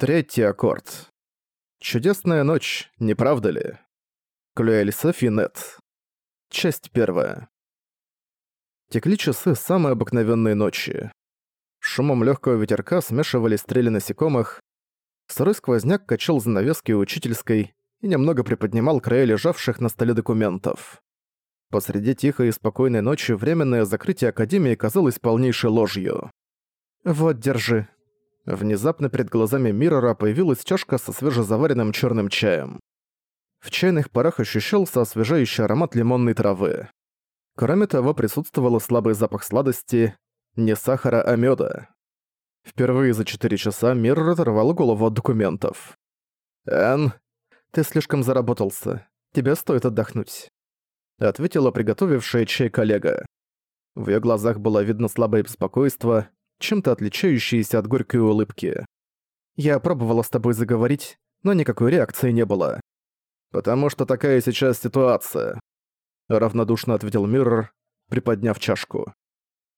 Третий аккорд. Чудесная ночь, не правда ли? Клюэль Софинет. Часть первая. Текли часы самой обыкновенной ночи. Шумом легкого ветерка смешивались стрели насекомых. Сырой сквозняк качал занавески учительской и немного приподнимал края лежавших на столе документов. Посреди тихой и спокойной ночи временное закрытие Академии казалось полнейшей ложью. «Вот, держи». Внезапно перед глазами Миррора появилась чашка со свежезаваренным черным чаем. В чайных парах ощущался освежающий аромат лимонной травы. Кроме того, присутствовал слабый запах сладости, не сахара, а меда. Впервые за четыре часа Миррор оторвал голову от документов. «Энн, ты слишком заработался. Тебе стоит отдохнуть», — ответила приготовившая чай коллега. В её глазах было видно слабое беспокойство, чем-то отличающееся от горькой улыбки. «Я пробовала с тобой заговорить, но никакой реакции не было». «Потому что такая сейчас ситуация», — равнодушно ответил Миррор, приподняв чашку.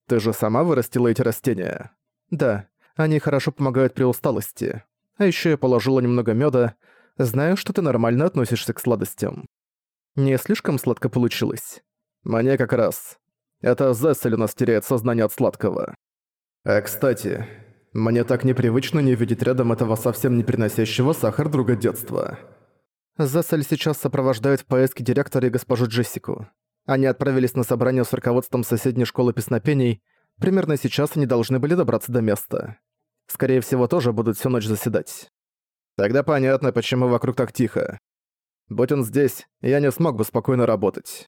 «Ты же сама вырастила эти растения?» «Да, они хорошо помогают при усталости. А ещё я положила немного мёда, Знаю, что ты нормально относишься к сладостям. Не слишком сладко получилось. Мне как раз. Это Зессель у нас теряет сознание от сладкого. А кстати, мне так непривычно не видеть рядом этого совсем не приносящего сахар друга детства. Зессель сейчас сопровождает в поездке директора и госпожу Джессику. Они отправились на собрание с руководством соседней школы песнопений. Примерно сейчас они должны были добраться до места. Скорее всего, тоже будут всю ночь заседать. Тогда понятно, почему вокруг так тихо. Будь он здесь, я не смог бы спокойно работать.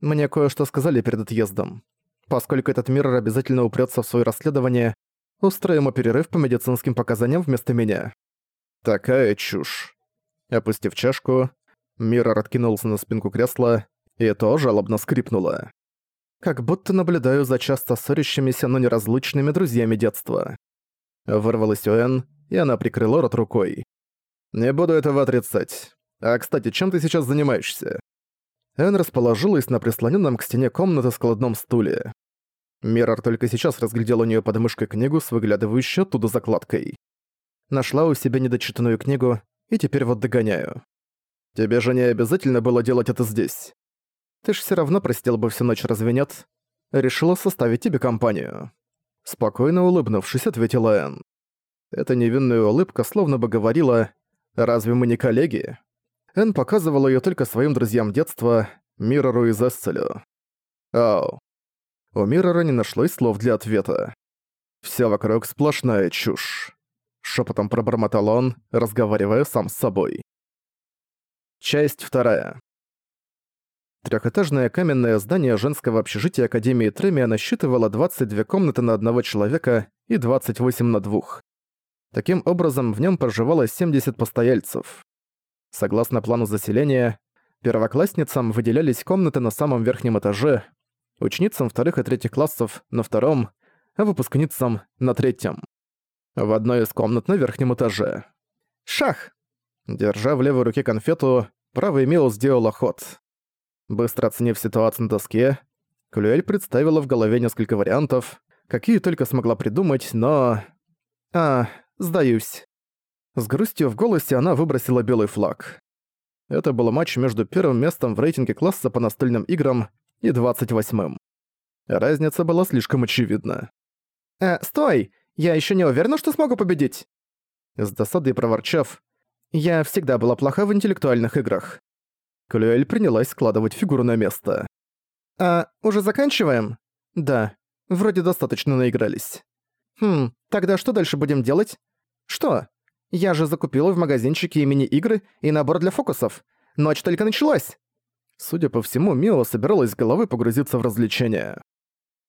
Мне кое-что сказали перед отъездом. Поскольку этот мир обязательно упрется в свое расследование, устроим ему перерыв по медицинским показаниям вместо меня. Такая чушь. Опустив чашку, Миррор откинулся на спинку кресла, и то жалобно скрипнуло. Как будто наблюдаю за часто ссорящимися, но неразлучными друзьями детства. Вырвалась у Энн, и она прикрыла рот рукой. «Не буду этого отрицать. А, кстати, чем ты сейчас занимаешься?» Энн расположилась на прислоненном к стене комнаты складном стуле. Миррор только сейчас разглядел у нее под мышкой книгу с выглядывающей оттуда закладкой. Нашла у себя недочитанную книгу, и теперь вот догоняю. «Тебе же не обязательно было делать это здесь. Ты ж все равно просидел бы всю ночь, разве нет? Решила составить тебе компанию». Спокойно улыбнувшись, ответила Энн. Эта невинная улыбка словно бы говорила «Разве мы не коллеги?» Энн показывала её только своим друзьям детства, Миррору и Зесселю. Ау. У Миррора не нашлось слов для ответа. Всё вокруг сплошная чушь. Шепотом пробормотал он, разговаривая сам с собой. Часть вторая. Трехэтажное каменное здание женского общежития Академии Тремия насчитывало 22 комнаты на одного человека и 28 на двух. Таким образом, в нем проживало 70 постояльцев. Согласно плану заселения, первоклассницам выделялись комнаты на самом верхнем этаже, ученицам вторых и третьих классов — на втором, а выпускницам — на третьем. В одной из комнат на верхнем этаже. «Шах!» Держа в левой руке конфету, правый Мио сделал ход. Быстро оценив ситуацию на доске, Клюэль представила в голове несколько вариантов, какие только смогла придумать, но... А, Сдаюсь. С грустью в голосе она выбросила белый флаг. Это был матч между первым местом в рейтинге класса по настольным играм и 28-м. Разница была слишком очевидна. «Э, стой! Я еще не уверена, что смогу победить!» С досадой проворчав, «Я всегда была плоха в интеллектуальных играх». Клюэль принялась складывать фигуру на место. «А, уже заканчиваем?» «Да, вроде достаточно наигрались». «Хм, тогда что дальше будем делать?» «Что? Я же закупила в магазинчике имени игры и набор для фокусов. Ночь только началась!» Судя по всему, Мио собиралась головы погрузиться в развлечения.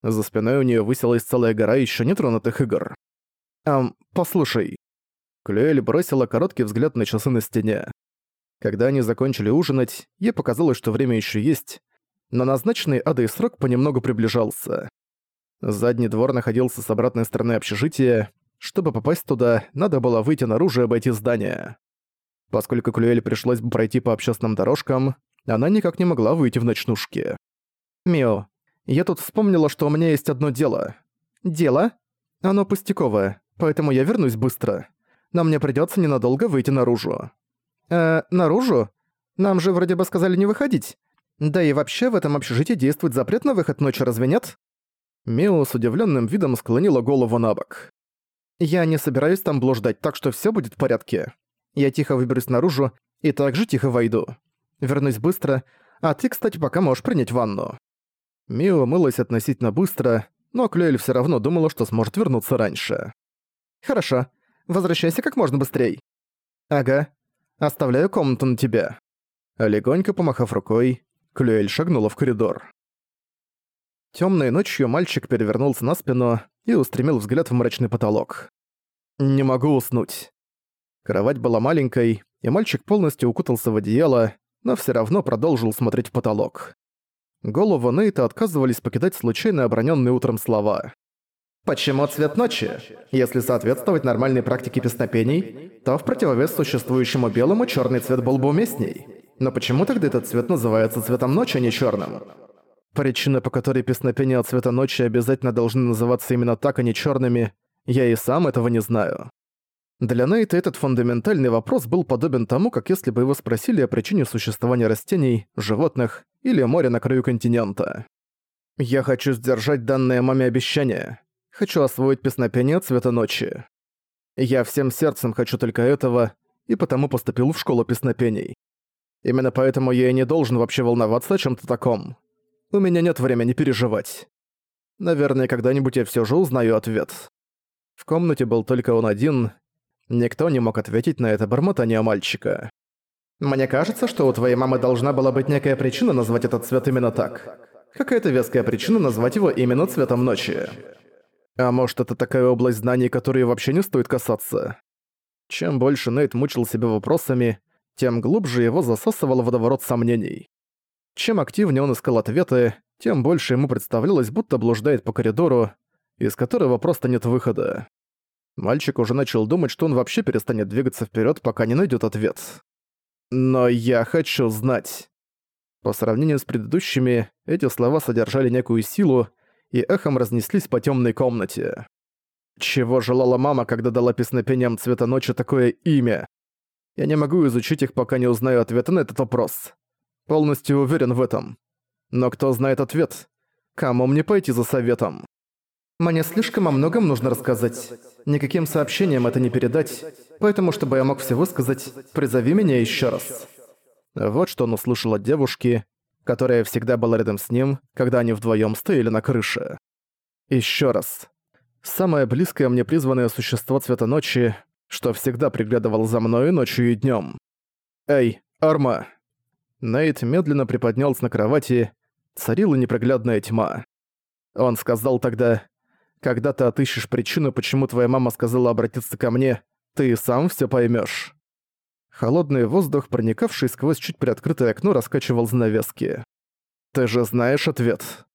За спиной у нее высилась целая гора еще нетронутых игр. «Эм, послушай». Клюэль бросила короткий взгляд на часы на стене. Когда они закончили ужинать, ей показалось, что время еще есть, но назначенный Адой срок понемногу приближался. Задний двор находился с обратной стороны общежития. Чтобы попасть туда, надо было выйти наружу и обойти здание. Поскольку Клюэль пришлось бы пройти по общественным дорожкам, она никак не могла выйти в ночнушке. «Мио, я тут вспомнила, что у меня есть одно дело». «Дело?» «Оно пустяковое, поэтому я вернусь быстро. но мне придётся ненадолго выйти наружу». «Э, наружу? Нам же вроде бы сказали не выходить. Да и вообще в этом общежитии действует запрет на выход ночью, разве нет?» Мио с удивлённым видом склонила голову на бок. «Я не собираюсь там блуждать, так что всё будет в порядке. Я тихо выберусь наружу и также тихо войду. Вернусь быстро, а ты, кстати, пока можешь принять ванну». Мио мылась относительно быстро, но Клюэль всё равно думала, что сможет вернуться раньше. «Хорошо. Возвращайся как можно быстрей». «Ага. Оставляю комнату на тебя». Легонько помахав рукой, Клюэль шагнула в коридор. Тёмной ночью мальчик перевернулся на спину и устремил взгляд в мрачный потолок. «Не могу уснуть». Кровать была маленькой, и мальчик полностью укутался в одеяло, но всё равно продолжил смотреть в потолок. Голову Нейта отказывались покидать случайно обронённые утром слова. Почему цвет ночи? Если соответствовать нормальной практике песнопений, то в противовес существующему белому черный цвет был бы уместней. Но почему тогда этот цвет называется цветом ночи, а не черным? Причина, по которой песнопения цвета ночи обязательно должны называться именно так, а не черными, я и сам этого не знаю. Для Нейта этот фундаментальный вопрос был подобен тому, как если бы его спросили о причине существования растений, животных или моря на краю континента. «Я хочу сдержать данное маме обещание. Хочу освоить песнопение цвета ночи. Я всем сердцем хочу только этого, и потому поступил в школу песнопений. Именно поэтому я и не должен вообще волноваться о чем то таком. У меня нет времени переживать. Наверное, когда-нибудь я все же узнаю ответ. В комнате был только он один. Никто не мог ответить на это бормотание мальчика. «Мне кажется, что у твоей мамы должна была быть некая причина назвать этот цвет именно так. Какая-то веская причина назвать его именно цветом ночи». А может, это такая область знаний, которой вообще не стоит касаться? Чем больше Нейт мучил себя вопросами, тем глубже его засасывало водоворот сомнений. Чем активнее он искал ответы, тем больше ему представлялось, будто блуждает по коридору, из которого просто нет выхода. Мальчик уже начал думать, что он вообще перестанет двигаться вперед, пока не найдет ответ. «Но я хочу знать». По сравнению с предыдущими, эти слова содержали некую силу, и эхом разнеслись по темной комнате. Чего желала мама, когда дала песнопениям цвета ночи такое имя? Я не могу изучить их, пока не узнаю ответа на этот вопрос. Полностью уверен в этом. Но кто знает ответ? Кому мне пойти за советом? Мне слишком о многом нужно рассказать. Никаким сообщением это не передать, поэтому, чтобы я мог все высказать, призови меня еще раз. Вот что он услышал от девушки, которая всегда была рядом с ним, когда они вдвоем стояли на крыше. Еще раз. Самое близкое мне призванное существо цвета ночи, что всегда приглядывал за мной ночью и днем. «Эй, Арма!» Нейт медленно приподнялся на кровати, царила непроглядная тьма. Он сказал тогда, «Когда ты отыщешь причину, почему твоя мама сказала обратиться ко мне, ты сам все поймешь. Холодный воздух, проникавший сквозь чуть приоткрытое окно, раскачивал занавески. «Ты же знаешь ответ?»